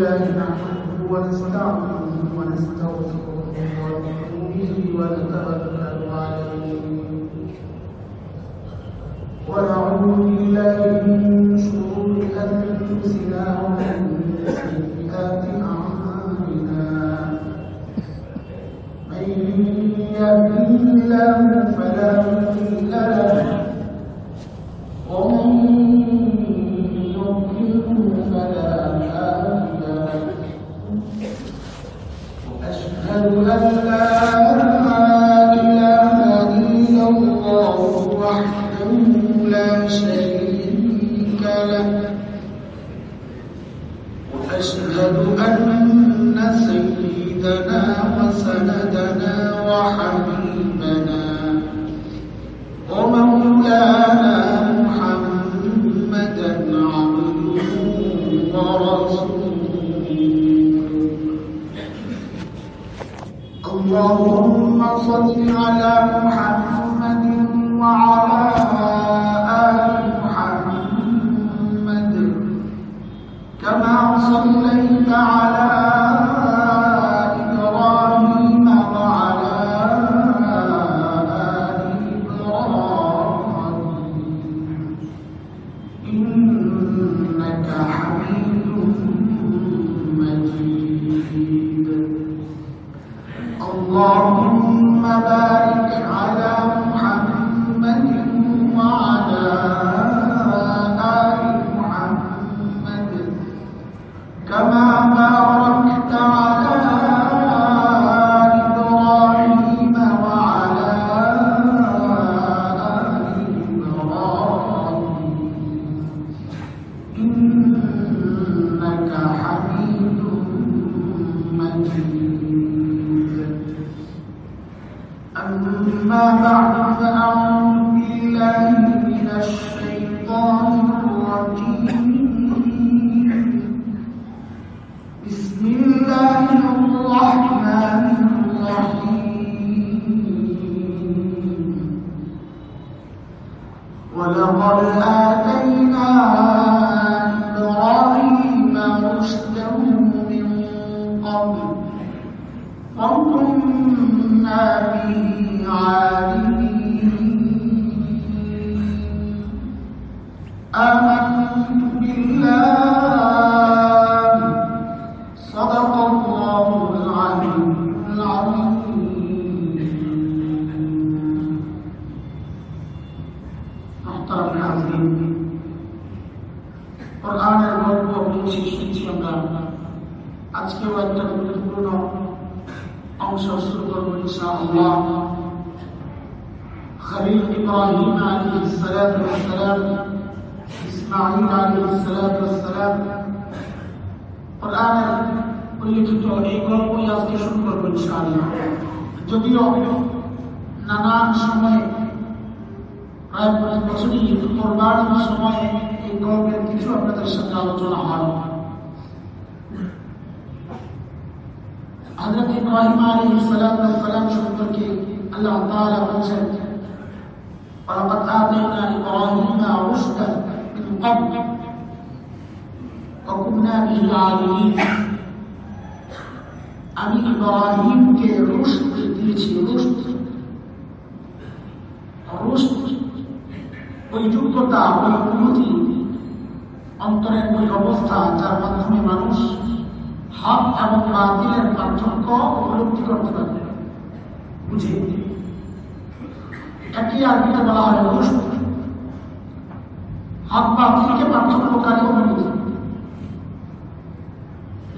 الحمد لله نحمده ونستعينه ونستغفره ونؤمن به ونتوكل عليه ونعوذ بالله من شرور أنفسنا ومن اللهم صل على محمد وعلى آل محمد كما صليت على সময়ে প্রায় প্রতি বছরই কোরবানির সময় এই গল্পের কিছু আপনাদের সাথে আলোচনা হয় হযরত ইব্রাহিম আলাইহিস সালাতু ওয়াস সালাম সম্পর্কে আল্লাহ তাআলা বলেছেন ولقد آتينا إبراهيم رشدا من قبل وكنا به عالمين আমি ইব্রাহিমকে রুশদ দিয়েছি রুশদ রুশদ ওই যোগ্যতা ওই অনুমতি অন্তরের ওই অবস্থা যার মাধ্যমে মানুষ হক এবং বাতিলের পার্থক্য উপলব্ধি করতে পারে বুঝে? একই আরবিতে বলা হয় রুশদ হক বাতিলকে পার্থক্যকারী অনুমতি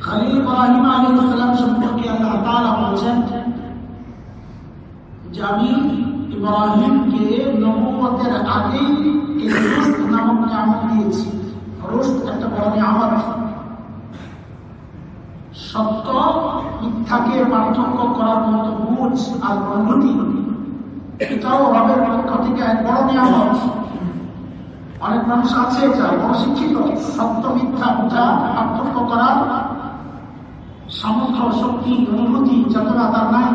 খালিল ইব্রাহিম সালাম সম্পর্কে আল্লাহ বলেছেন যে আমি ইব্রাহিমকে নবুয়তের আগেই এই রুশদ নামক নিয়ামত দিয়েছি। রুশদ একটা বড় নিয়ামত। সত্য, মিথ্যাকে পার্থক্য করার মতো বুঝ আর অনুভূতি এটাও রবের পক্ষ থেকে এক বড় নিয়ামত। অনেক মানুষ আছে যারা বড় শিক্ষিত, সত্য, মিথ্যা বোঝা পার্থক্য করার সামর্থ্য, শক্তি, অনুভূতি যতটা তার নাই।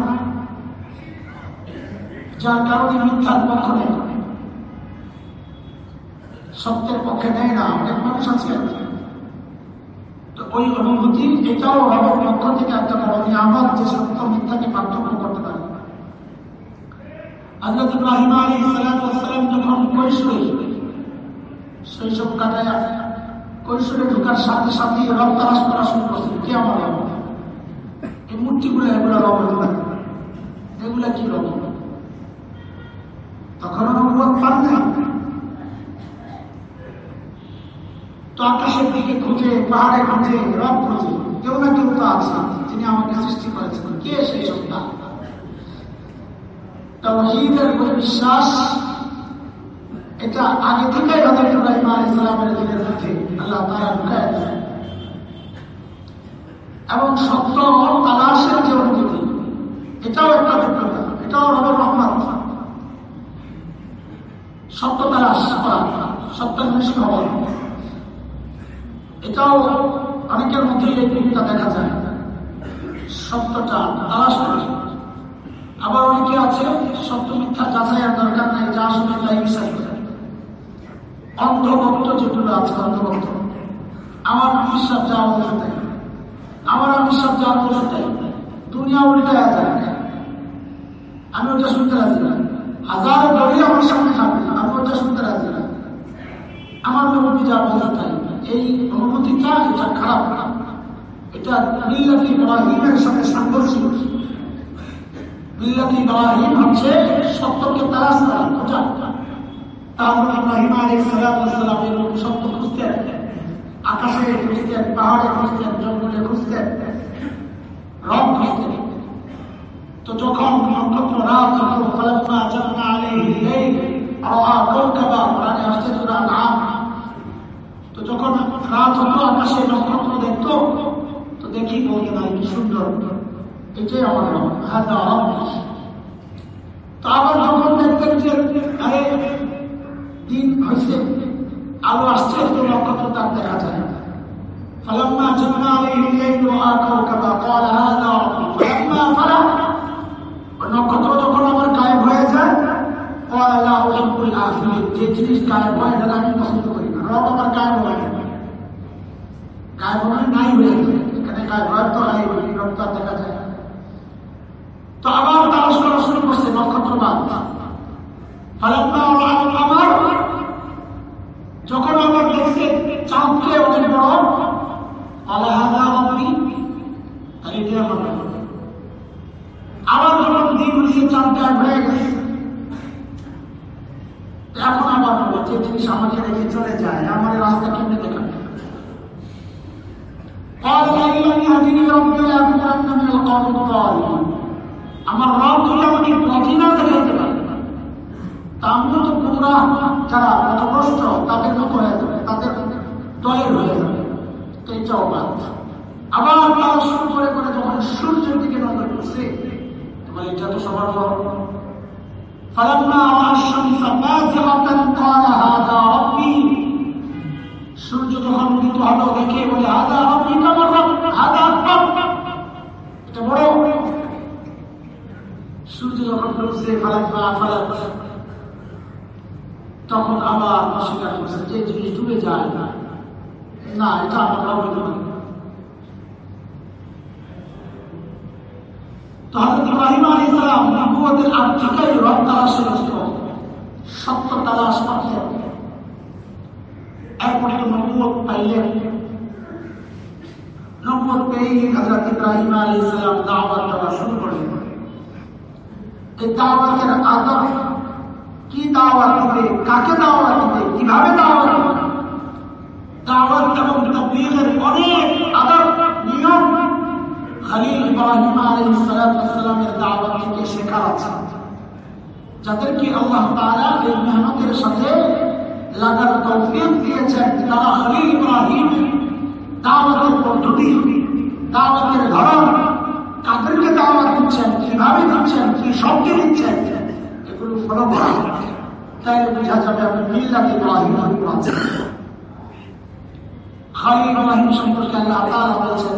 যার কারণে মিথ্যার পক্ষ সত্যের পক্ষে নেয় না, অনেক মানুষ আছে। তো ওই অনুভূতি, এটাও রবের পক্ষ থেকে একটা বড় নিয়ামত যে সত্য মিথ্যাকে পার্থক্য করতে পারে। হজরত ইব্রাহিম আলী সালাম যখন কৈশোরে, শৈশব কাটায় কৈশোরে ঢোকার সাথে সাথে রব করা শুরু করছে। কে আমার এই মূর্তিগুলো, এগুলো এগুলা কি রব? তখন অনুভব না তো আকাশের দিকে খুঁজে পাহাড়ে খুঁজে রব খুঁজে, কেউ না কেউ তো আছে তিনি আমাকে সৃষ্টি করেছেন কে সেই সত্তা? তৌহিদের বিশ্বাস, এটা আগে থেকেই হজরত ইব্রাহিম আলী ইসলামের দিনের মধ্যে আল্লাহ তারা ঢুকায় এবং সত্য তালাশের যে অনুভূতি, এটাও একটা অভিজ্ঞতা এটাও রবের রহমান সত্য তালাশ করা সত্যান্বেষী হওয়া এটাও অনেকের মধ্যে এই দিকটা দেখা যায়। সত্যটা তালাশ করে। আবার অনেকে আছে, সত্য মিথ্যা যাচাইয়ের দরকার নাই, যা শুনে তাই বিশ্বাস করে। অন্ধভক্ত যেগুলো আছে, অন্ধভক্ত। আমার বিশ্বাস যা তাই আমার বিশ্বাস যা বলছে তাই দুনিয়া উল্টায় যায়। আমি ওটা শুনতে রাজি না। হাজারো দড়ি আমার সামনে থাকবে আমি ওটা শুনতে রাজি না। আমার নবী যা বলছে তাই। এই অনুভূতিটা, এটা খারাপ এটা মিল্লাতি ইব্রাহিমের সাথে সাংঘর্ষিক মিল্লাতি ইব্রাহিম হচ্ছে সত্যকে তালাশ করা, খোঁজা। তারপর ইব্রাহিম আলাইহিস সালাম এরকম সত্য খুঁজতেন আকাশে খুঁজতেন পাহাড়ে খুঁজতেন জঙ্গলে খুঁজতেন তো যখন নক্ষত্র রাত হতো ফলাম্মা জান্না আলাইহি লাইল রাআ কাওকাবা কোরআনে আসছে সূরা নাম তো যখন রাত হতো আকাশে নক্ষত্র দেখতো তো দেখি বলতে নাই কি সুন্দর এটাই আমার রব হাদা রব তো আবার যখন দেখতেন যে আরে দিন হয়েছে আলো আসছে তো নক্ষত্র তার দেখা যায় فلما جن عليه الليل راى كوكبا قال هذا ربي فلما فلا নক্ষত্র যখন আমার গায়েব হয়ে যায় যে জিনিস গায়েব হয় এটা আমি পছন্দ করি না। রব আমার গায়েব হয় গায়েব হয় নাই হয়ে যায় এখানে গায়েব হয় তো হয় দেখা যায় তো আবার তারা শোনা শুরু করছে আমার, যখন আমার দেখছে চাঁদকে অনেক বড়, আলাহাদা আপনি আমার আবার যখন দুই পুলিশের চামচায় হয়ে গেছে এখন আবার যে জিনিস আমাকে রেখে চলে যায় মানে মানে আমার রাস্তা কেমনে দেখাবে। তো পুরা তাদের মতো হয়ে যাবে আবার শুরু করে করে যখন সূর্যের দিকে নজর করছে তোমার এটা তো সবার বড় فلما رأى الشمس بازغة قال هذا ربي সূর্য যখন উদিত হলো দেখে বলে হাদা রব্বি কামার রব হাদা আকবার এটা বড় সূর্য যখন ডুবছে ফালাক ফালাক তখন আবার অস্বীকার করছে যে জিনিস ডুবে যায় না না এটা আমার রবের নয় তো হযরত ইব্রাহিম আলাইহিস সালাম নবুয়তের শুরু করলেন এই দাওয়াতের আদব কি দাওয়াত দিবে কাকে দাওয়াত দিবে কীভাবে দাওয়াত দিবে দাওয়াত এবং অনেক আদব নিয়ম খালিল ইব্রাহিম আলাইহিস সালামের দাওয়াত থেকে শেখার আছে? যাদেরকে আল্লাহ তাআলা এই মেহনতের সাথে লাগার তৌফিক দিয়েছেন, তারা খালিল ইব্রাহিম দাওয়াতের পদ্ধতি, দাওয়াতের ধরন কাদেরকে দাওয়াত দিচ্ছেন, কীভাবে দিচ্ছেন, কি শব্দে দিচ্ছেন, এগুলো ফলো করা। তাই বোঝা যাবে আপনি মিল্লাত ইব্রাহিম খালিল ইব্রাহিম সম্পর্কে আল্লাহ তাআলা বলেছেন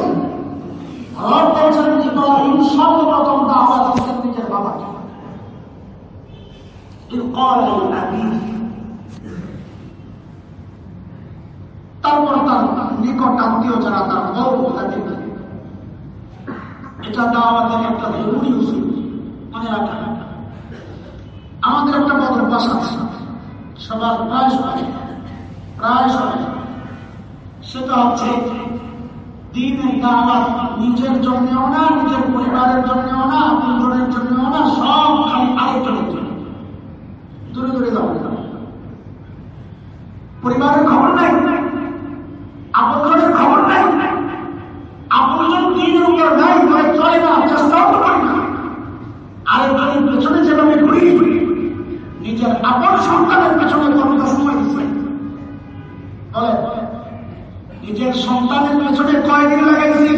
রব বলছেন ইব্রাহিম সর্বপ্রথম দাওয়াত তারপর তার নিকট আত্মীয় যারা, তার বউ তাকে এটা দাওয়াতের একটা জরুরি উচিত মনে রাখা। আমাদের একটা বদ অভ্যাস সবার প্রায় সবাই প্রায় সবাই। সেটা হচ্ছে দাওয়াত, নিজের জন্যও না, নিজের পরিবারের জন্যও না আপনজনের জন্যও না, সব খালি জন্য দূরে দূরে যাব পরিবারের খবর নাই আপনজনের খবর নাই আপনজন দিনের উপর নাই চলে না, চেষ্টাও তো করি না। আরেকজনের পেছনে যেভাবে ঘুরি, নিজের আপন সন্তানের কতটা সময় দিচ্ছে বলে নিজের সন্তানের পেছনে কয় দিন লাগাইছি?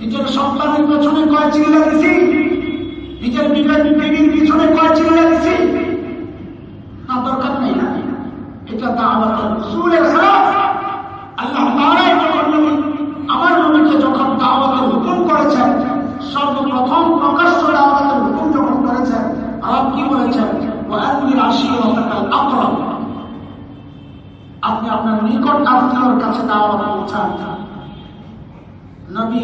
নিজের সন্তানের পেছনে কয় চিল লাগিয়েছি নিজের বিবেক বিবির পিছনে কয় চিল লাগিয়েছি না, দরকার নেই। এটা তা সুরের খারাপ আল্লাহ তারাই যখন নবী আমার নবীকে যখন দাওয়াতের হুকুম করেছেন সর্বপ্রথম প্রকাশ্য দাওয়াতের হুকুম যখন করেছেন আরব কি বলেছেন ওয়ান্দির আশিরতাকাল আকরাম আপনি আপনার নিকট আত্মীয়র কাছে দাওয়াত পৌঁছান নবী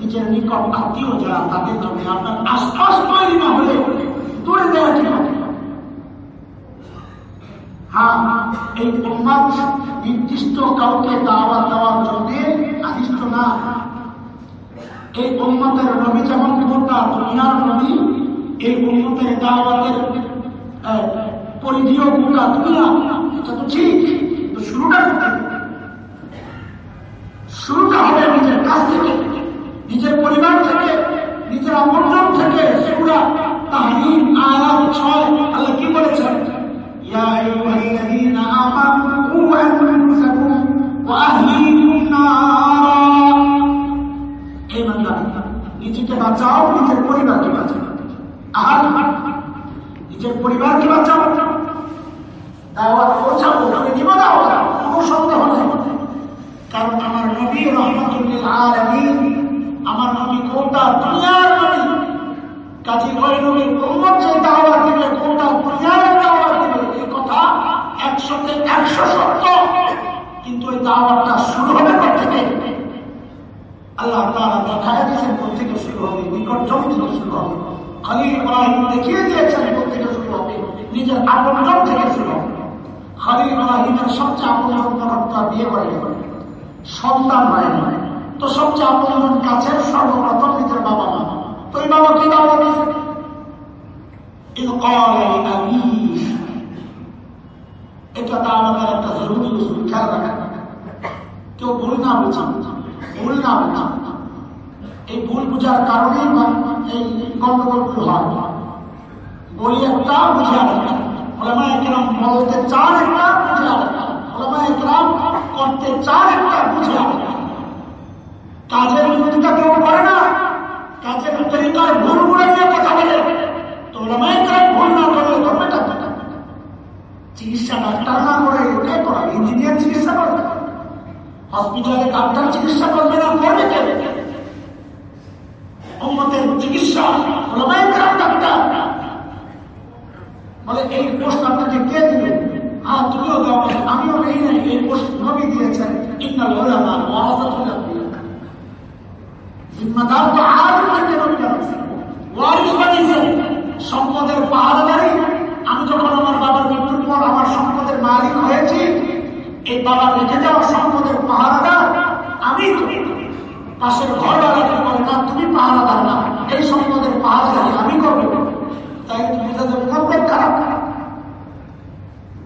নিজের নিকট আত্মীয় যারা তাদের জন্য আপনার আশপাশ তৈরি না হলে দূরে দেওয়া ঠিক হবে হ্যাঁ এই উম্মাদ নির্দিষ্ট কাউকে দাওয়াত দেওয়ার জন্য আদিষ্ট না। এই উম্মতের নবী যেমন গোটা দুনিয়ার নবী, এই উম্মতের দাওয়াতের পরিধিও গোটা দুনিয়া। এটা তো ঠিক শুরুটা শুরুটা হবে নিজের কাছ থেকে, নিজের পরিবার থেকে, নিজের আপনজন থেকে। সুরা তাহরিম আয়াত, ছয়, আল্লাহ কি বলেছেন? ইয়া আইয়ুহাল্লাযীনা আমানু কু আনফুসাকুম ওয়া আহলিকুম নারা এই বান্দা নিজেকে বাঁচাও, নিজের পরিবারকে বাঁচাও। আহার, নিজের পরিবারকে বাঁচাও। দাওয়াত পৌঁছাবো আমি দিব দাওয়াত কোনো সন্দেহ নেই। কারণ আমার নবী রহমতুল্লিল আলামিন, আমার নবী কোনটা দুনিয়ার নবী, কাজী ওই নবী যে দাওয়াত দিবে কোনটা দুনিয়ার দাওয়াত দিবে এই কথা একশোতে একশো সত্য কিন্তু ওই দাওয়াতটা শুরু হবে কোথা থেকে আল্লাহ তাআলা দেখায় দিয়েছেন কোথা থেকে শুরু হবে নিকট জমি থেকে শুরু হবে খলিল ইব্রাহিম দেখিয়ে দিয়েছেন কোথা থেকে শুরু হবে নিজের আপন থেকে শুরু হবে খলিল ইব্রাহিমের সবচেয়ে আপন প্রবক্তা বিয়ে করে সন্তান হয় না তো সবচেয়ে আপন কাছের সর্বপ্রথম নিজের বাবা মা তো এই বাবা কি দাওয়া দিয়েছে إذ قال لأبيه এটা তা আমাদের একটা জরুরি উসুল খেয়াল রাখা কেউ ভুল না বুঝান ভুল না বুঝান এই ভুল বুঝার কারণেই এই গন্ডগোলগুলো হয় বলি একটা বুঝে আরেকটা ওলামা একরাম বলতে চান একটা বুঝে আরেকটা ওলামা একরাম করতে চান একটা বুঝে আরেকটা কাজের বিরোধিতা কেউ করে না কাজের তরিকার ভুলগুলো নিয়ে কথা বলে তো ওলামা একরাম ভুল না করে ধর্মটা চিকিৎসা ডাক্তার না করে ইঞ্জিনিয়ার চিকিৎসা করবে। হসপিটালে ডাক্তার চিকিৎসা করবে না, করবে কে? উম্মতের চিকিৎসা ডাক্তার বলে, এই পোস্ট আপনাকে কে দিবে তুমিও দাও আমিও নেই নাই। এই পোস্ট নবী দিয়েছেন। ইন্নাল উলামা ওয়ারাসাতুল আম্বিয়া জিম্মাদার তো আলিমদেরকে নবী বানিয়েছেন ওয়ারিস বানিয়েছেন সম্পদের পাহাড়দারি আমি যখন আমার বাবার মৃত্যুর যখন আমার সম্পদের মালিক হয়েছি। এই বাবা রেখে যাওয়া সম্পদের পাহারাদার আমি পাশের ঘর বাড়াতে না তুমি পাহারাদার না। এই সম্পদের পাহারাদারি আমি করব। তাই তুমি যাবে মতলব খারাপ।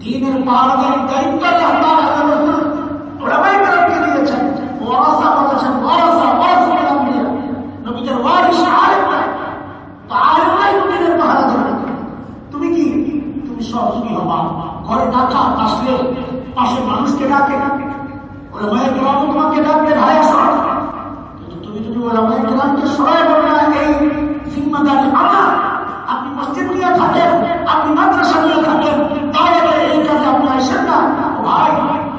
দিনের পাহারাদারির দায়িত্ব ওরা বাইরে দিয়েছেন। ওরা বলেছেন ওরা তুমি হবা। ঘরে ডাকা আসলে পাশে মানুষকে ডাকে। ওই মায়ের গ্রাম তোমাকে ডাকবে ভাই আসো। তুমি যদি ওই মায়ের গ্রামকে সরাই বলে না, এই জিম্মাদারি আমার আপনি মসজিদ নিয়ে থাকেন আপনি মাদ্রাসা নিয়ে থাকেন তাহলে এই কাজে আপনি আসেন না ভাই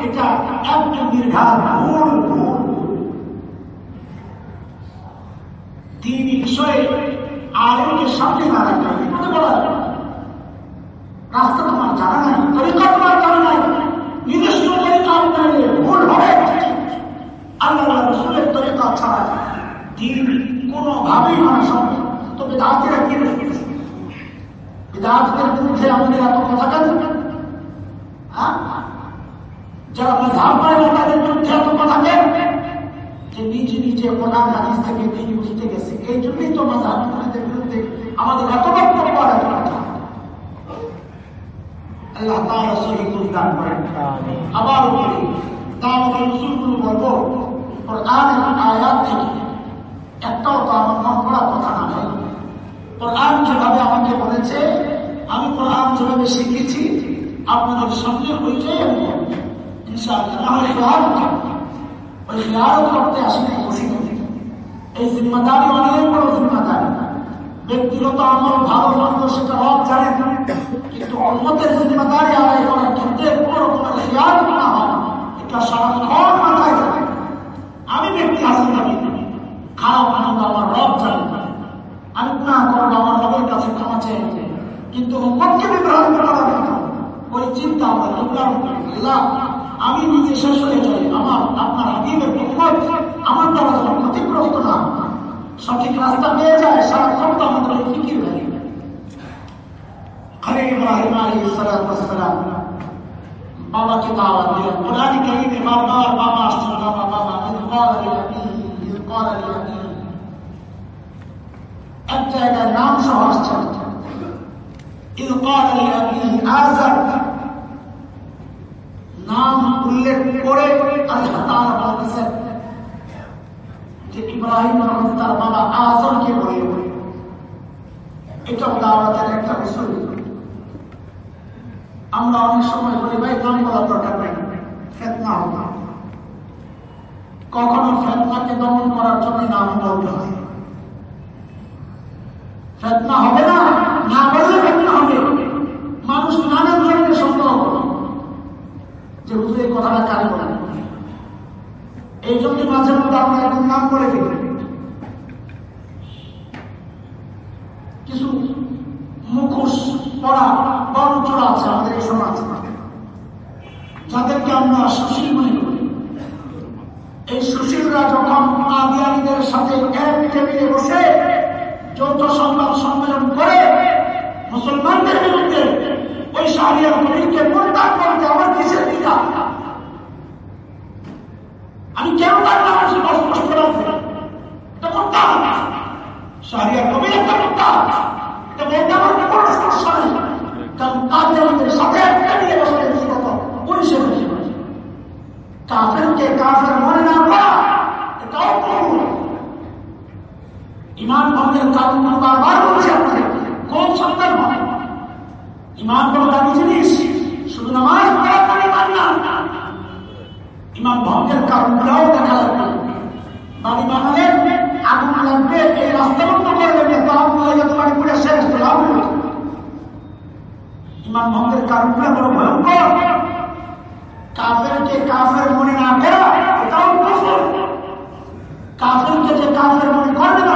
এটা একদম নির্ঘাত ভুল ভুল দিনই বিষয়ে আলেমকে সামনে না রাখতে হবে মনে বলা রাস্তা তোমার জানা নাই তরিকা তোমার জানা নাই নিজস্ব তরিকা আপনার ভুল হবে আল্লাহ রসুলের তরিকা ছাড়া দিন কোনোভাবেই মানা সম্ভব তবে দাঁতেরা কি বিদাতদের বিরুদ্ধে আমাদের এত কথা কেন হ্যাঁ? যারা মেধাব করে না তাদের বিরুদ্ধে এত কথা কেন যে নিজে নিজে কোরআন হাদিস থেকে দিন বুঝতে গেছে এই জন্যই তো মেধাবদের বিরুদ্ধে আমাদের এত বক্তব্য আর এত কথা আল্লাহ তাআলা সহি দান করেন আবার বলি দাওয়াত রসুলগুলো বলব কোরআনের আয়াত থেকে একটাও তো আমার মন করা কথা না ভাই কোরআন যেভাবে আমাকে বলেছে আমি কোরআন যেভাবে শিখেছি আপনাদের সামনে ওইটাই আমি বলব। ইনশাআল্লাহ না হলে খেয়াল ওই খেয়াল করতে আসি না বসি এই জিম্মাদারি অনেক বড় জিম্মাদারি ব্যক্তিগত আমল ভালো মন্দ সেটা রব জানেন কিন্তু অন্যদের জিম্মাদারি আদায় করার ক্ষেত্রে কোনো রকমের খেয়াল না হয় এটা সারাক্ষণ মাথায় থাকে আমি ব্যক্তি হাসিল থাকি খারাপ আনন্দ আমার রব জানেন আমি গুণা করব আমার রবের কাছে ক্ষমা চেয়ে নিতে। কিন্তু উম্মতকে বিভ্রান্ত করার কথা ওই চিন্তা আমার আল্লাহ আল্লাহ, আমি নিজে শেষ হয়ে যাই। আমার, আপনার হাবিবের উম্মত, আমার দ্বারা যেন ক্ষতিগ্রস্ত না, সঠিক রাস্তা পেয়ে যায় সারাক্ষণ তো আমাদের ফিকির সালাম বাবাকে দাওয়াত দিলেন বাবা আসছেন বাবা নাম সহ আসছেন ইদ লিআবিহি আযার নাম উল্লেখ করে আল্লাহ বলতেছেন যে ইব্রাহিম তার বাবা আজমকে বলে, এটা দাওয়াতের একটা বিষয় আমরা অনেক সময় বলি, ভাই নাম বলার দরকার নেই, ফেতনা হবে কখনো ফেতনাকে দমন করার জন্য নাম বলতে হয়। ফেতনা হবে না না বললে ফেতনা হবে। মানুষ নানান ধরনের সন্দেহ করে যে বুঝলে এই কথাটা কারে বলে এই জন্য মাঝে মধ্যে আমরা একদম নাম করে ফেলি। কিছু মুখোশ পড়া বর্ণচোরা আছে আমাদের এই সমাজ। যাদেরকে আমরা সুশীল মনে করি এই সুশীলরা যখন আদিয়ারীদের সাথে এক টেবিলে বসে যৌথ সংবাদ সম্মেলন করে, মুসলমানদের বিরুদ্ধে ওই শাহরিয়ার কবিরকে মোরতাদ করতে আমার কিসের দিকা আমি কেন তার নাম স্পষ্ট রাখব এটা মোরতাদ শাহরিয়ার কবির একটা মোরতাদ এটা বলতে আমার কোনো সমস্যা নেই। কারণ কাদিয়ানদের সাথে একটা নিয়ে বসে ব্যক্তিগত পুলিশের কাফেরকে কাফের মনে না করা, এটাও ভুল। ইমান ভঙ্গের কারণগুলো বারবার বলছি আপনাদের কোন সন্তান হয় ইমান বড় দামি জিনিস শুধু নামাজ পড়ার পরে ইমান না? ইমান ভঙ্গের কারণগুলোও দেখা লাগবে বাড়ি বানালে আগুন লাগবে, এই রাস্তা বন্ধ করে দেবে তো আগুন লাগে তোমার পুরে শেষ আগুন ইমান ভঙ্গের কারণগুলো বড় ভয়ঙ্কর। কাফেরকে কাফের মনে না এটাও কাফেরকে যে কাফের মনে করবে না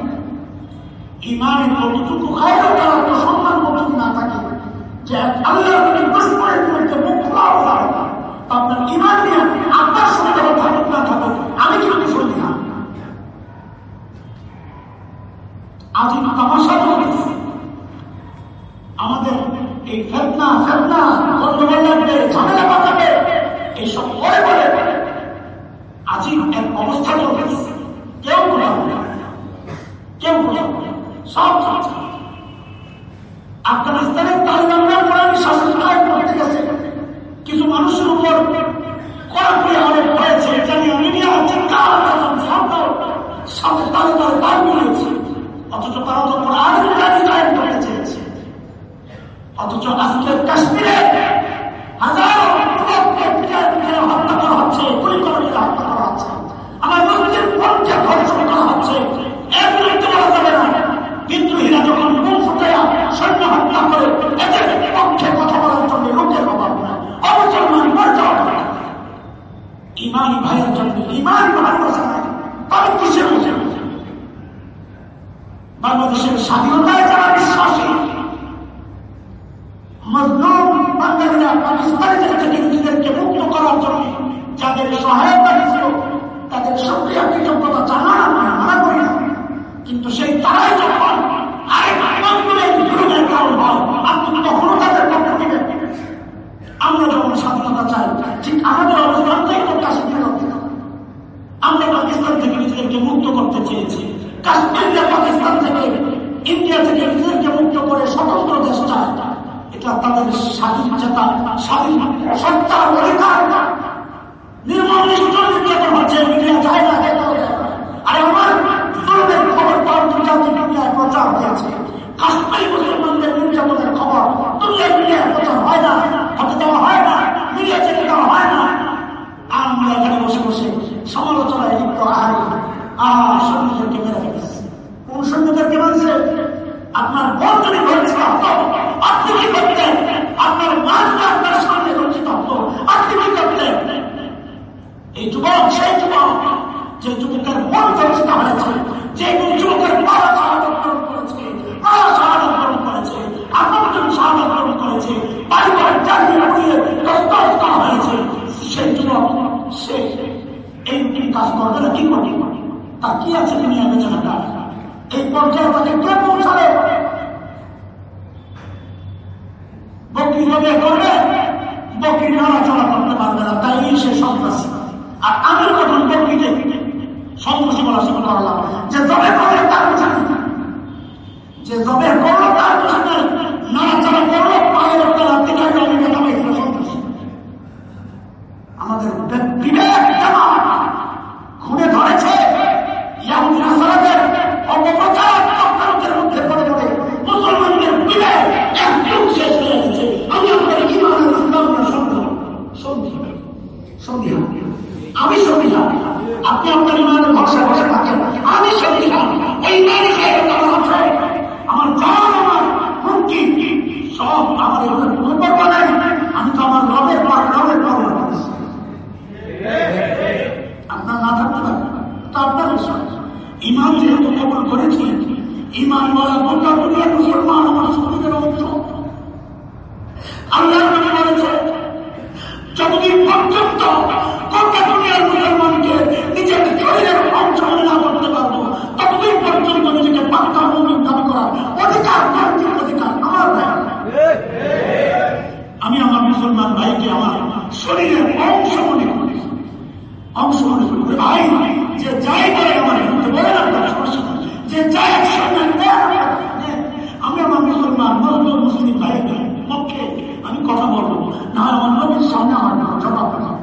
ইমানে কতটুকু খায়ও তার আত্মসম্মান কতটুকু না থাকে, যে আল্লাহ অবস্থায় আপনার ইমান নিয়ে আপনার সঙ্গে থাকুক না থাকুক, আমি কিন্তু শুনি না? আজ তামাশা চলতেছে আমাদের এই ফেতনা ফেতনা গন্ডগোলকে ঝামেলা পাতাকে এইসব করে করে আজই এক অবস্থা চলতেছে কেউ কোথাও কেউ কোথাও আফগানিস্তানের তালিবানরা কোরআন শাসন আয় করতে গেছে। কিছু মানুষের উপর কড়াকড়ি হয়েছে জানি মিডিয়া তাল অথচ তারা তো কোরআন কোরআন কায়েম করতে চেয়েছে অথচ আজকে কাশ্মীরে হাজারো যুবককে পিঠায় পিঠায় হত্যা করা হচ্ছে গুলি করে মিলে হত্যা করা হচ্ছে আমার মুসলিম পক্ষে ধর্ষণ করা হচ্ছে এর বিরুদ্ধে বলা যাবে না বিদ্রোহীরা যখন মুখ ফুটাইয়া সৈন্য হত্যা করে এদের পক্ষে কথা বলার জন্য লোকের অভাব নাই অবসরমান মর্যাদা ইমানি ভাইয়ের জন্য ইমান ভালোবাসা নাই তবে কিসের মুখে বাংলাদেশের স্বাধীনতায় যারা বিশ্বাসী, মজলুম বাঙালিরা পাকিস্তানিদের থেকে নিজেদেরকে মুক্ত করার জন্য যাদের সহায়তা দিছিল তাদের সক্রিয় কৃতজ্ঞতা জানা না মানা করি না। কিন্তু সেই তারাই যখন তাদের পক্ষ আমরা যখন স্বাধীনতা চাই, ঠিক আমাদের অবস্থানটাই আমরা পাকিস্তান থেকে নিজেদেরকে মুক্ত করতে চেয়েছি। কাশ্মীরকে পাকিস্তান থেকে ইন্ডিয়া থেকে নিজেদেরকে মুক্ত করে স্বতন্ত্র দেশ চায় এটা তাদের স্বাধীন চেতা স্বাধীন সত্তার অধিকার। নির্মল হচ্ছে মিডিয়া যায় না আমার খবর তো আন্তর্জাতিক মিডিয়ায় প্রচার হয়েছে কাশ্মীরি মুসলমানদের নির্যাতনের খবর। মিডিয়ায় প্রচার হয় না, হতে দেওয়া হয় না, মিডিয়া চেনে দেওয়া হয় না। আর আমরা এখানে বসে বসে সমালোচনায় লিপ্ত আহারে। আহা সৈন্যদেরকে মেরে সৈন্যদেরকে মানছে আপনার বোন যদি ধরেছে আপনি কি করতেন? আপনার মাছটা আপনার সামনে হতো, আপনি কি করতেন? এই যুবক, সেই যুবক, যে যুবকের মন ধর্ষিত হয়েছে, যে যুবকের বাবা শাহাদত গ্রহণ করেছে, মা শাহাদত গ্রহণ করেছে আপন শাহাদত গ্রহণ করেছে, বাড়িঘর চাকরি উড়িয়ে দস্তা হয়েছে, সেই যুবক, সে এই কাজ করবে না কি করবে তার কি আছে দুনিয়া বেচারাটা এই পর্যায়ে তাকে কে পৌঁছাবে? বকরি হবে করবে বকরি নড়াচড়া করতে পারবে না, তাই সে সন্ত্রাসী। আর আমি কখন বকরিতে সন্ত্রাসী বলা শুরু করলাম যে জবে করলে তার পিছনে। যে জবে করল তার পিছনে নড়াচড়া করল পায়ের একটা রাত্রি কাটলো আমি বেতন এখানে সন্ত্রাসী আমাদের বিবেক কেমন খুনে ধরেছে ইয়াহুদি নাসারাদের অপপ্রচার চক্রান্তের মধ্যে পড়ে পড়ে মুসলমানদের বিবেক একদম শেষ হয়ে গেছে আমি আপনার ইমান আর ইসলাম না সন্দেহ সন্ধি সন্ধি আমি সন্ধিহান আপনি আপনার ইমানের বসে বসে থাকেন আমি সন্ধিহান এই ইমান খেয়ে আমার হচ্ছে আমার জান আমার মুক্তি সব আমার এগুলো কোনো পর্ব নাই আমি তো আমার রবের পর রবের পর্ব করেছি আপনার না থাকতে পারে তো আপনার বিষয় ইমান যেহেতু কবল করেছি ইমান বলা গোটা দুনিয়ার মুসলমান আমার শরীরের অংশ আল্লাহ নবী বলেছে যতদিন পর্যন্ত গোটা দুনিয়ার মুসলমানকে নিজের শরীরের অংশ মনে না করতে পারব ততদিন পর্যন্ত নিজেকে পাক্কা মুমিন দাবি করার অধিকার নৈতিক অধিকার আমার নাই আমি আমার মুসলমান ভাইকে আমার শরীরের অংশ মনে করি অংশ মনে করি ভাই যে যাই করে আমার বিরুদ্ধে বলে রাখতে সমস্যা নেই। যে যাই একসঙ্গে নেয়, নেয়। আমি আমার মুসলমান মজলুম মুসলিম ভাইদের পক্ষে আমি কথা বলব না আমার সামনে আমার কোনো জবাব নেই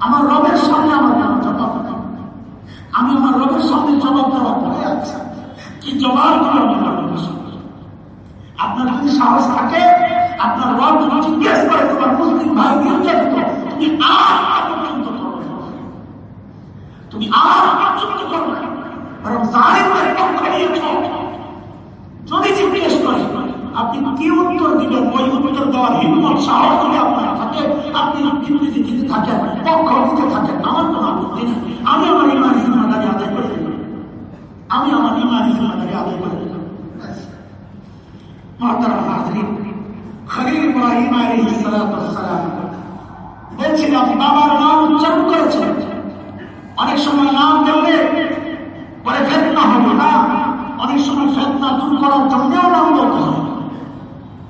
আমার রবের সামনে আমার কোনো জবাব নেই আমি আমার রবের সামনে জবাব দেওয়া ভয় আছে কি জবাব দেবো আমার রবের সামনে? আপনার যদি সাহস থাকে, আপনার রব যদি জিজ্ঞেস করে, তোমার মুসলিম ভাই নির্যাতিত তুমি আর পর্যন্ত তুমি আর পর্যন্ত করবে বরং জালিমদের যদি জিজ্ঞেস করে আপনি কি উত্তর দিবেন ওই উত্তর দেওয়ার হিম্মত, সাহস যদি আপনার থাকে, আপনি বিবৃতি দিতে থাকেন পক্ষ দিতে থাকেন, আমার কোনো আপত্তি নেই। আমি আমার ইমানি জিম্মাদারি আদায় করে দিলাম। আমি আমার ইমানি জিম্মাদারি আদায় করে দিলাম। মাতারা হাজরিন খলিল ইব্রাহিম আলাইহিস সালাতু ওয়াসসালাম বাবার নাম উচ্চারণ করেছেন। অনেক সময় নাম বললে পরে ফেতনা হবে না। অনেক সময় ফেতনা দূর করার জন্যও নাম বলতে হবে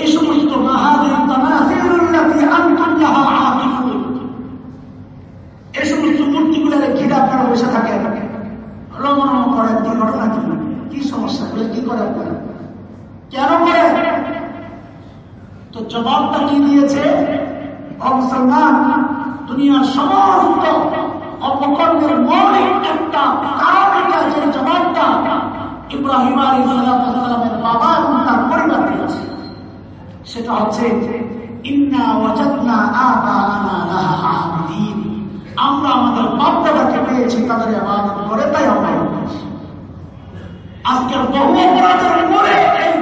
এই সমস্ত এই সমস্ত মূর্তিগুলোর ঘিরে আপনারা বসে থাকেন। রমরম করেন, কি ঘটনা কি? কি সমস্যা? বলে কি করে আপনারা কেন করেন? তো জবাবটা কি দিয়েছে? মুসলমান, দুনিয়ার সমস্ত অপকর্মের মৌলিক একটা কারণ এটা যে জবাবটা ইব্রাহিম আলী সালামের বাবা এবং তার পরিবার দিয়েছে। সেটা হচ্ছে আমরা আমাদের বাপদাদাকে পেয়েছি, তাদের ইবাদত করে, তাই আমরা আজকের বহু অপরাধের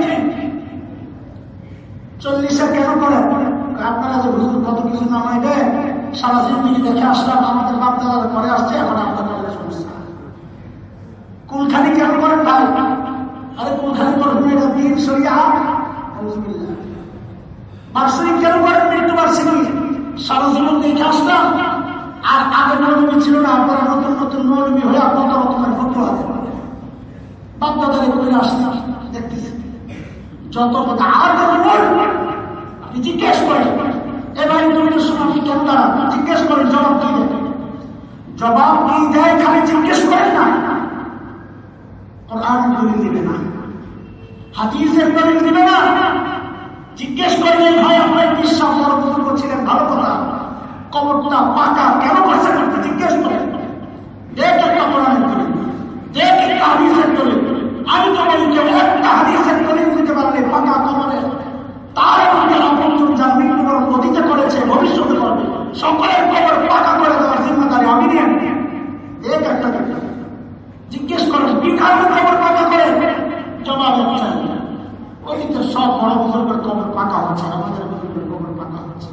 যে চল্লিশে কেন করে? আপনারা যে কত কিছু নামাই দেয় সারা জিন্দগি দেখে আসলাম, আমাদের বাপ দাদারা করে আসছে, এখন আপনাদের সমস্যা। কুলখানি কেন করেন ভাই আরে কুলখানি করেন এটা দিন সরিয়া। বার্ষিক কেন করেন মৃত্যুবার্ষিকী সারা জীবন দেখে আসলাম আর আগে মৌলবী ছিল না আপনারা নতুন নতুন মৌলবী হয়ে কত রকমের ফটো আছে বাপ দাদারে করে আসছে, দেখতেছি। যত কথা আর আপনি জিজ্ঞেস করেন এবার তুমি আপনি কেন দাঁড়ান? জিজ্ঞেস করেন, জবাব দিয়ে জবাব দিয়ে দেয় খালি জিজ্ঞেস করেন না। কোরআন দলিল দিবে না। হাদিসের দলিল দিবে না। জিজ্ঞেস করলেন, ভাই, আপনার বিশ্বাস বড় বুজুর্গ ছিলেন? ভালো কথা। কবরটা পাকা কেন করছেন আপনি জিজ্ঞেস করেন দেখ একটা কোরআনের দলিল। দেখ একটা হাদিসের আমি তো বলি যে একটা হাদিসের দলিল দিতে পারলে পাকা কবরে। তার এবং যারা বন্ধু যার মৃত্যুবরণ করেছে, ভবিষ্যতে করবে। সকলের কবর পাকা করে দেওয়ার জিম্মাদারি আমি নিয়ে দেখ একটা জিজ্ঞেস করেন, কি কারণে কবর পাকা করে? জবাব হচ্ছে সব বড় বুজুর্গের কবর পাকা হচ্ছে আমাদের বুজুর্গের কবর পাকা হচ্ছে।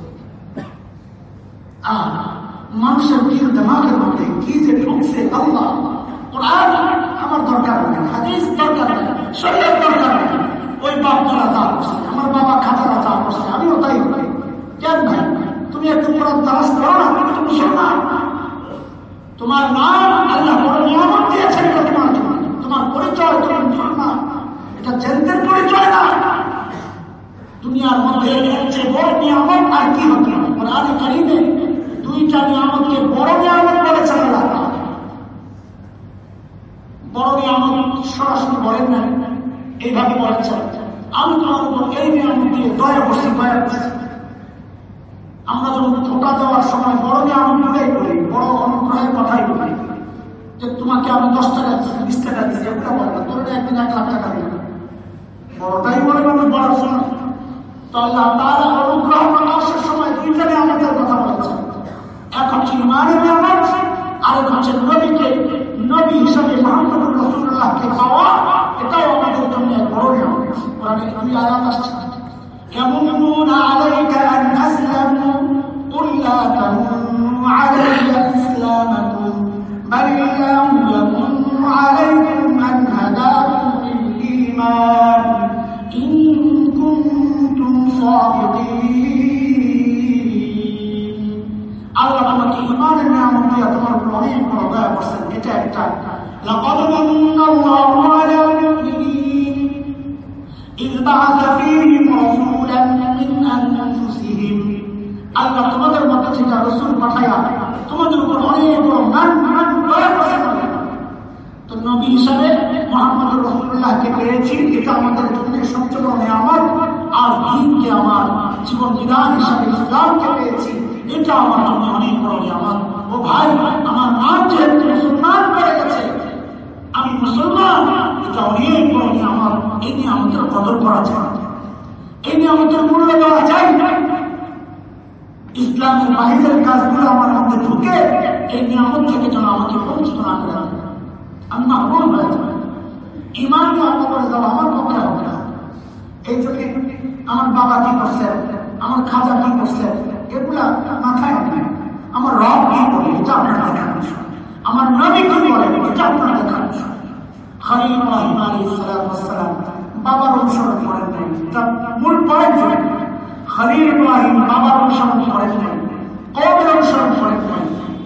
আর মানুষের দেমাগের মধ্যে কি যে ঢুকছে, আল্লাহ। তুমি তুমি তোমার নাম আল্লাহ তোমার তোমার পরিচয় তোমার মুসলমান এটা জেনদের পরিচয় না দুনিয়ার মধ্যে এর চেয়ে বড় নিয়ামত, আর কি হতে পারে? কোরআনে কারিমে দুইটা নিয়ামতকে বড় নিয়ামত বলেছেন আল্লাহ। বড় নিয়ামত সরাসরি বলেন না এইভাবে বলেছেন। আমি তোমার উপর এই নিয়ামত দিয়ে দয়া করছি দয়া করছি। আমরা যখন ফোটা দেওয়ার সময় বড় নিয়ামত গুলোই করি, বড় অনুগ্রহের কথাই বলি। যে তোমাকে আমি দশ টাকা দিচ্ছি, বিশ টাকা দিচ্ছি, এগুলো বলে না, তোর একদিন এক লাখ টাকা দিলাম। বড়টাই বলে মানুষ বড় সময় তো আল্লাহ তাআলা অনুগ্রহ প্রকাশের সময় দুইটা নিয়ামতের কথা বলেছেন এক হচ্ছে ইমানের নিয়ামত আর এক হচ্ছে নবীকে নবী হিসাবে মোহাম্মদ রসুল্লাহকে পাওয়া এটাও আমাদের জন্য এক বড় নিয়ামত কোরআনে দুই আয়াত আসছে يمنون عليك أن أسلموا قل لا تمنوا علي إسلامكم بل الله يمن عليكم أن هداكم للإيمان إن كنتم صادقين আল্লাহ তোমাকে ইমানের নিয়ামত দিয়ে তোমার উপর অনেক বড় দয়া করছেন এটা একটা لقد من الله على المؤمنين إذ بعث فيهم رسولا من أنفسهم আল্লাহ তোমাদের মধ্যে থেকে রসুল পাঠাইয়া তোমাদের উপর অনেক বড় মান মান দয়া করছেন আল্লাহ। তো নবী হিসাবে পেয়েছি, এটা আমাদের জন্য সবচেয়ে বড় আর দিনকে আমার, জীবন বিধান হিসাবে ইসলামকে পেয়েছি, এটা আমার জন্য অনেক বড় নিয়ামত। ও ভাই, আমার মা যেহেতু মুসলমান পেয়ে গেছে, আমি মুসলমান, এটা অনেক বড় নিয়ামত। এই নিয়ে আমাদের কদর করা যায়। এই নিয়ে আমাদের মূল্য দেওয়া যায়। ইসলামের বাহিরের কাজগুলো আমার মধ্যে ঢুকে এই নিয়ামত থেকে যেন আমাকে না করে আমি ইমান নিয়ে আমার পক্ষে হবে না। এই জন্য আমার বাবা কি করছে? আমার খাজা কি করছে? এগুলা মাথায় রাখে আমার রব কি বলে? এটা আপনার দেখার বিষয়। আমার নবী কি বলে? এটা আপনার বাবার অনুসরণ করেন নাই। তার মূল পয়েন্ট ইব্রাহিম বাবার অনুসরণ করেন নাই কৌমের অনুসরণ করেন নাই।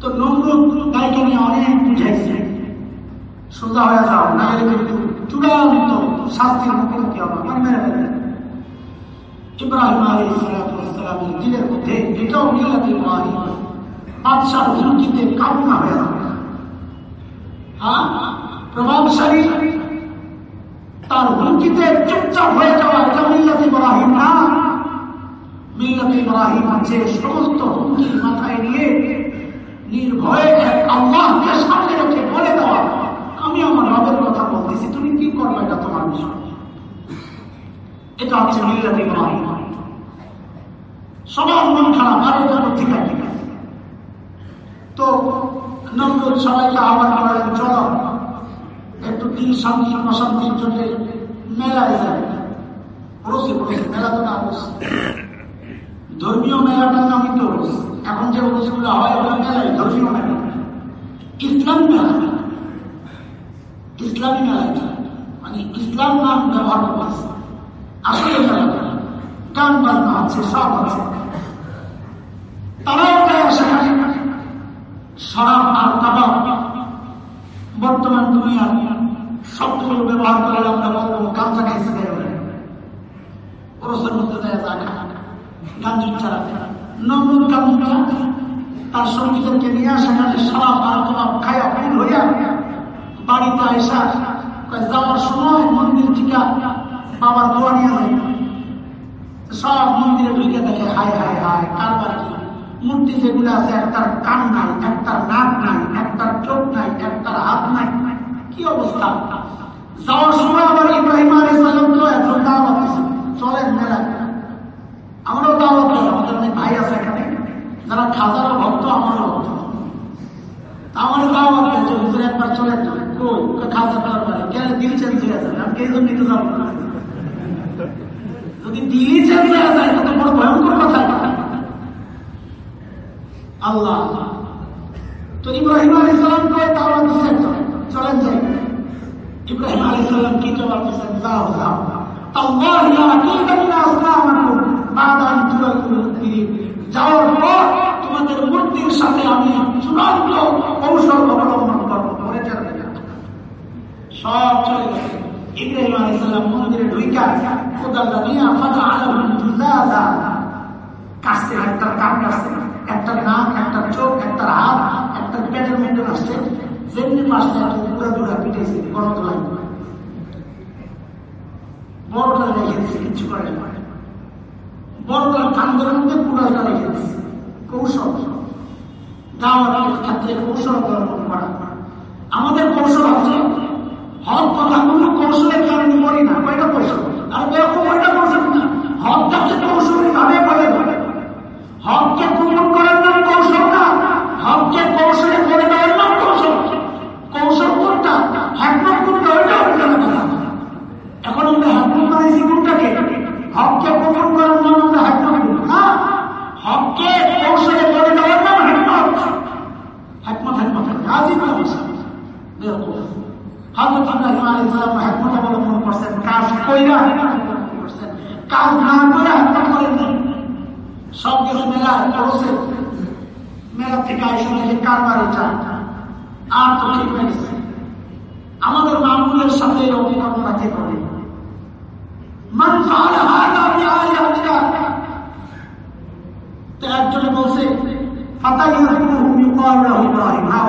তো নমরুদ গায়কে নিয়ে অনেক বুঝাইছে সোজা হয়ে যাও না কিন্তু চূড়ান্ত শাস্তির মুখোমুখি হবে মানে মেরে ফেলবে ইব্রাহিম আলী সালামের দিলের মধ্যে এটাও মিলাদ ইব্রাহিম বাদশার হুমকিতে কাবু না হয়ে যাবে হ্যাঁ? প্রভাবশালী, তার হুমকিতে চুপচাপ হয়ে যাওয়া এটা না। যে সমস্ত হুমকি মাথায় নিয়ে নির্ভয়ে আল্লাহকে সামনে রেখে বলে দেওয়া, আমি আমার রবের কথা বলতেছি, তুমি কি করবে এটা তোমার বিষয়? এটা হচ্ছে সবার মন খারাপ, আর এটা ঠিক আছে। তো নমরুদ সবাইকে আহ্বান করেন চলো একটু দিন শান্তি প্রশান্তির জন্য মেলায় যায়। পড়োশি মেলা তো না ধর্মীয় মেলাটার নামই তো এখন যে অনুষ্ঠানগুলো হয় ওগুলো মেলাই ধর্মীয় মেলা ইসলামী মেলা ইসলামী মেলা এটা মানে ইসলাম নাম ব্যবহার করতেছে আসলে মেলা গান বাজনা হচ্ছে সব আছে। তারাও যায় সেখানে শরাব আর কাবাব বর্তমান দুনিয়ার শব্দগুলো ব্যবহার করে আমরা বলব, গামছা খাইছে যা ছাড়া নমরুদ গাঞ্জুটা তার সঙ্গীদেরকে নিয়ে সেখানে শরাব আর কাবাব খাইয়া ফুল হইয়া বাড়িতে আইসা যাওয়ার সময় মন্দির থেকে বাবার দোয়া নিয়ে যায় সব মন্দিরে ঢুকে দেখে, হায় হায় হায় কারবার কি মূর্তি যেগুলো আছে, একটার কান নাই, একটার নাক নাই, একটার চোখ নাই, একটার হাত নাই। কি অবস্থা? যাওয়ার সময় আবার ইব্রাহিম আলী সালাম তো একজন দাওয়াত চলেন মেলায় আমারও দাওয়াত দেয় আমাদের অনেক ভাই আছে এখানে? যারা খাজারও ভক্ত, আমারও ভক্ত। আমার দাওয়াত দিয়েছে হুজুর একবার চলেন কই? খাজা করার পরে? কেন দিল চেঞ্জ হয়ে যাবে আমি এই জন্য একটু যাব? না যদি দিলই চেঞ্জ ইব্রাহিম আলী সালাম কি জবাব মুসলিমিন যাওয়ার পর তোমাদের মূর্তির সাথে আমি চূড়ান্ত কৌশল অবলম্বন করব সব চলে গেছে। ইব্রাহিম আলী সাল্লাম মন্দিরে ঢুইকা কোদাল্লা নিয়ে ফাদা আলম কাছে একটা নাক, একটা চোখ, একটা হাত, একটা পেটের মধ্যে আসছে যেমনি মাসে একটা দুরা কিচ্ছু করে না বড়টা কান্দের মধ্যে পুরাটা রেখে গেছে কৌশল। কৌশল আমাদের কৌশল আছে। হক কথা কোনো কৌশলের কারণে মরি না, কয়টা কৌশল? আর কৌশল না। হকটাকে কৌশলী ভাবে বলে বলে হককে গোপন করার নাম কৌশল না হককে কৌশলে করে দেওয়ার নাম কৌশল কৌশল কোনটা হ্যাকমত কোনটা ওইটা আমি জানা কথা এখন আমরা হ্যাকমত বানাইছি কোনটাকে হককে গোপন করার নাম আমরা হ্যাকমত করব না হককে কৌশলে করে দেওয়ার নাম হ্যাকমত হ্যাকমত হ্যাকমত রাজি না হাজরত ইব্রাহিম আলাইহিস সালাম হ্যাকমত অবলম্বন করছেন কাজ কইরা কাজ না করে হ্যাকমত করেন না সব কিছু মেলা আমাদের মামুনের সাথে কে করে? একজনে বলছে ইব্রাহিম হ্যাঁ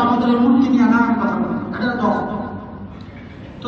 আমাদের মূর্তি নিয়ে নানান কথা বলে। এটা দখল তো জিজ্ঞেস করছে মান ফাআলা হাযা বিআয়াতিনা ইয়া ইব্রাহিম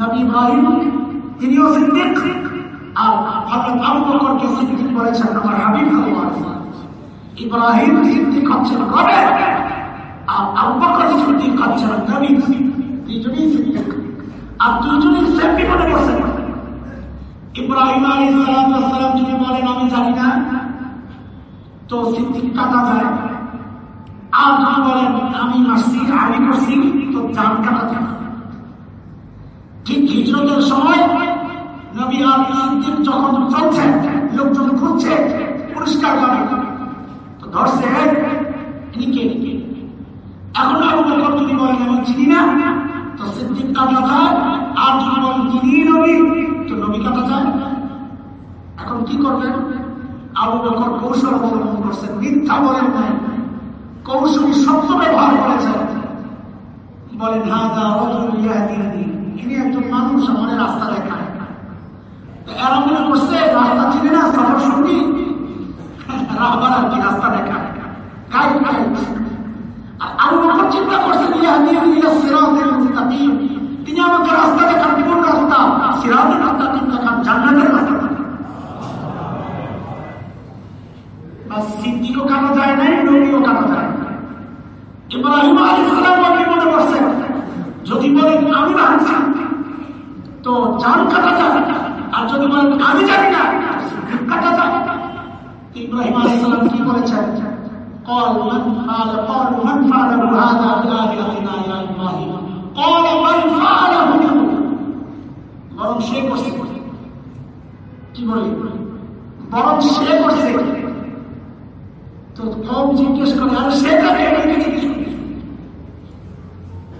নবী ইব্রাহিম, তিনিও সিদ্দিক। আর হযরত আবু বকরকে সিদ্দিক বলেছেন, আমার হাবিব সাল্লাল্লাহু ইব্রাহিম সিদ্দিক হচ্ছেন রবে আর আবু বকর সিদ্দিক হচ্ছেন নবী। দুইজনই সিদ্দিক। আর দুইজনই সেম বিপদে পড়ছেন ইব্রাহিম আলাইহিস সালাম যদি বলেন, আমি জানি না। তো সিদ্দিক কাটা যায় আর যদি বলেন, আমি মাসি আমি করছি, তো জান কাটা যায় ঠিক হিজরতের সময় নবী আর যখন চলছে, লোকজন ঘুরছে, পরিষ্কার করে তো ধরছে ইনি কে? এখন আবু বকর যদি বলেন, আমি চিনি না। তো সিদ্দিক কাটা যায় আর যদি বলেন, চিনি নবী? তো নবী কাটা যায় এখন কি করবেন? আবু বকর কৌশল অবলম্বন করছেন মিথ্যা বলেন নাই, কৌশলী শব্দ ব্যবহার করেছেন। বলেন হাজা রজুল ইয়াহদিনি ইনি একজন মানুষ আমাদের রাস্তা দেখায়। এরা মনে করছে, রাস্তা চিনে না সফর সঙ্গী? রাহবার আর কি রাস্তা দেখায়। চিন্তা করছেন ইয়াহদিনি ইলা সিরাতিল মুস্তাকিম। তিনি আমাকে রাস্তা কোন রাস্তা? সিরাতের রাস্তা, তিনি দেখান, জান্নাতের যায় নাই, নবীও কাটা যায় ইব্রাহিম আলী সালাম মনে করছেন যদি বলেন আমি ভাবছি তো জান কাটা যায় আর যদি বলেন আমি জানি না কাটা যায় ইব্রাহিম আলী সালাম কি বলেছেন قال من فعل قالوا من فعله هذا بآلهتنا يا إبراهيم قال من فعله বরং সে করছে কি বলি বরং সে করছে তো কম জিজ্ঞেস করে আর সেটাকে এটাকে জিজ্ঞেস করে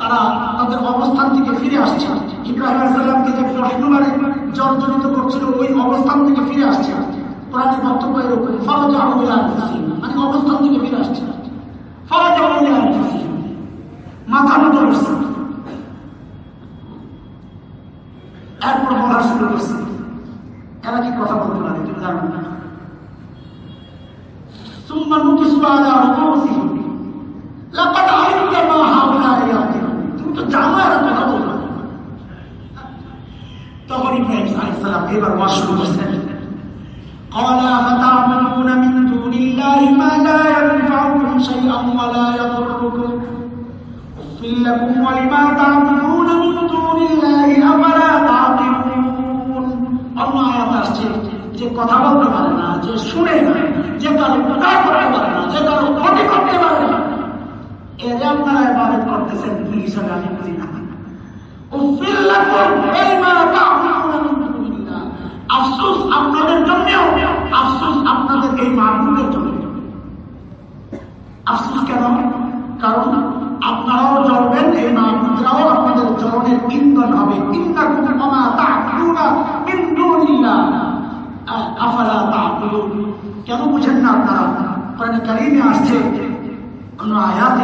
তারা তাদের অবস্থান থেকে ফিরে আসছে ইব্রাহিম আলাইসাল্লামকে যে প্রশ্ন মানে জর্জরিত করছিল ওই অবস্থান থেকে ফিরে আসছে কোরআনের বক্তব্য এরকম ফরজ আহমিলা মানে অবস্থান থেকে ফিরে আসছে ফরজ আহমিলা মাথা মতো করছে এরপর বলা শুরু করছে এরা কি কথা বলতে পারে তুমি জানো না ثم نكسوا على رؤوسهم لقد علمت ما هؤلاء يعملون তুমি তো জানো এরা কথা বলবে তখন ইব্রাহিম আলাইহিসসালাম এবার ওয়াজ শুরু করছেন قال أفتعبدون من دون الله ما لا ينفعكم شيئا ولا يضركم أف لكم ولما تعبدون من دون الله أفلا تعقلون অন্য আয়াত আসছে যে কথা বলতে পারে না যে শুনে না যে কারো উপকার করতে পারে না যে কারো ক্ষতি করতে পারে না এর আপনারা করতেছেন কি হিসাবে আমি বুঝি না? আফসোস আপনাদের জন্যও, আফসোস আপনাদের এই মাহবুবের জন্য আফসোস কেন? কারণ আপনারাও জ্বলবেন এই মাহবুদরাও আপনাদের জ্বলনের ইন্ধন হবে। কেন বুঝেন না আপনারা? আসছে অন্য আয়াতে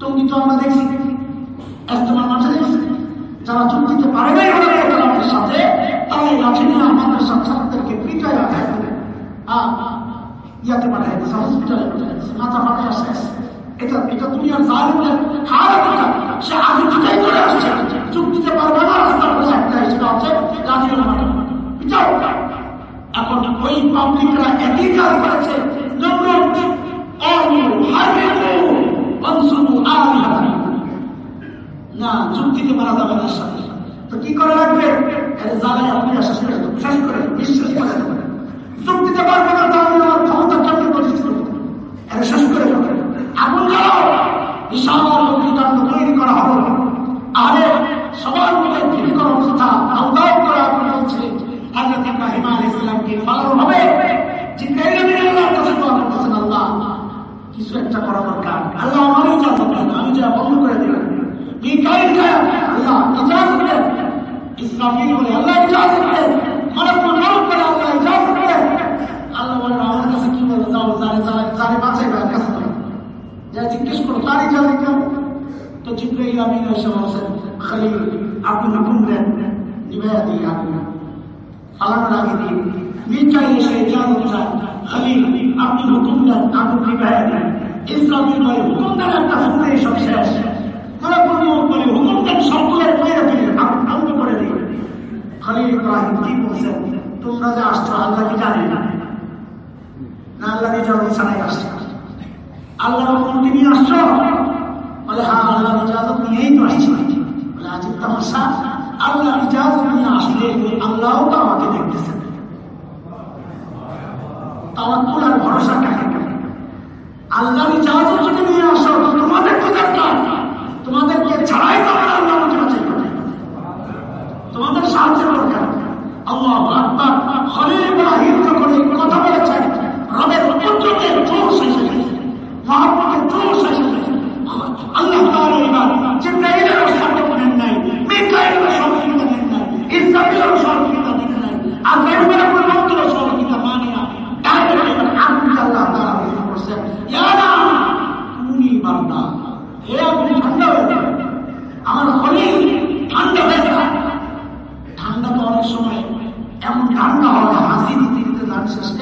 তুমি তো আমরা দেখছি। তোমার মাঠে দেখছি। যারা চুক্তিতে পারে নাই আমাদের সাথে তারা লাঠি নিয়ে আমাদের ছাত্রদেরকে পিটায় আদায় করে মাথা ফাটাই আসে। এটা এটা দুনিয়ার জালিমের হার এটা সে আগে পারবে না এখন ওই পাবলিকরা একই কাজ করেছে। না চুক্তিতে মারা যাবে না তো কি করে লাগবে জ্বালায় আপনি শেষ করে বিশ্বাস আগুন জ্বালাও বিশাল অগ্নিকাণ্ড তৈরি করা হলো। আরে সবার মধ্যে ভীতিকর অবস্থা দাও দাও করা সালামকে ফলানো হবে। আমিন কাছে আল্লাহ কিছু একটা করা দরকার। আল্লাহ আমারই ইজাজত দেন আমি যা বন্ধ করে দিলাম মিকাইল কে আল্লাহ ইজাজত দেন ইসরাফিল বলে, আল্লাহ ইজাজত দেন মালাকুল মউত বলে আল্লাহ ইজাজত দেন আল্লাহ বলে আমার কাছে কি বলে? যাও জারে জারে জারে বাঁচাই ভাইয়ের কাছে যা আপনি হুকুম দেন নিবে দিই আপনি ফালানোর আগে দিয়ে মিকাইল এসে ইজাজত চায় আপনি হুকুম দেন নিবে দেন। ইসরাফিল বলে হুকুম দেন, একটা হুকুমে সব শেষ। মালাকুল মউত বলে হুকুম দেন সবগুলোর মেরে ফেলে আগুন করে দিই খলিল ইব্রাহিম, কি বলছেন? তোমরা যে আসছো, আল্লাহ কি জানে? না, আল্লাহ নিজের ছাড়াই আসছো। আল্লাহর অনুমতি নিয়ে আসছো? বলে হ্যাঁ আল্লাহ ইজাজত নিয়েই তো আসছি। বলে আজ তামাশা। আল্লাহ ইজাজত নিয়ে আসলে আল্লাহও তো আমাকে আল্লাহ তোমাদের সাহায্য দরকার আল্লাহ এবার সাপোর্ট নেন নাই মিকাইলের সহযোগিতা নেন নাই ইসরাফিলের সহযোগিতা নেন নাই আজরাইল মালাকুল মউতের সহযোগিতা মানিয়া ডাইরেক্ট এবার আগুন আল্লাহ তাআলা হুকুম করছেন ইয়া না কুনি বান্দা হে আপনি ঠান্ডা হয়ে যান আমার খলিল ঠান্ডা হয়ে যান ঠান্ডা তো অনেক সময় এমন ঠান্ডা হয় হাসি দিতে দিতে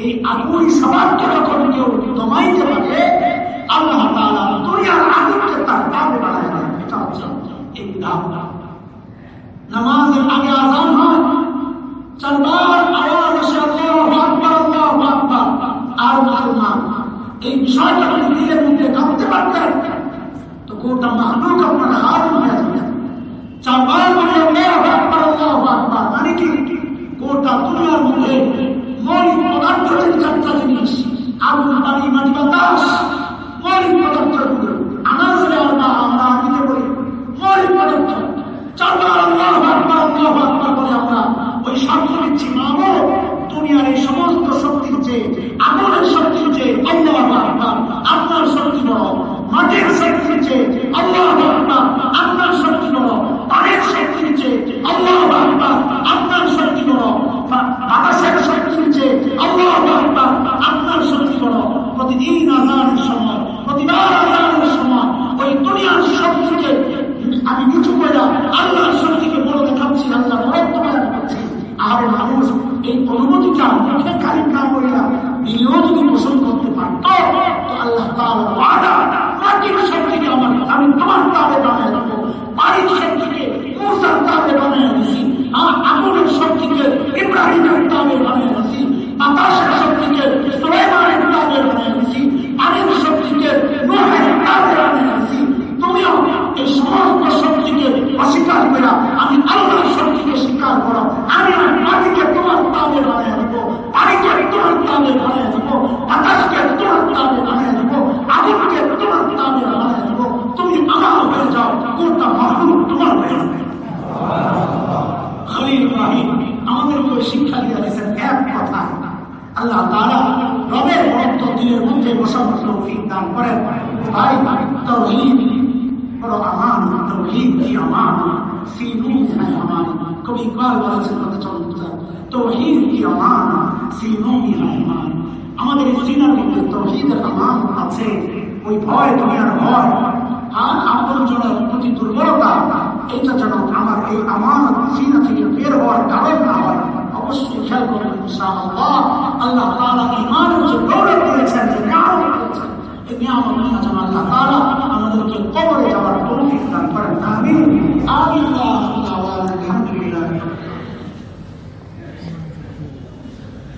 এই আগুন সবাইকে যখন কেউ দমাইতে পারে? আল্লাহ তাআলা দুনিয়ার আগুনকে তার দামে বাড়ায় না এটা হচ্ছে এই দাম নামাজের আগে আজান হয়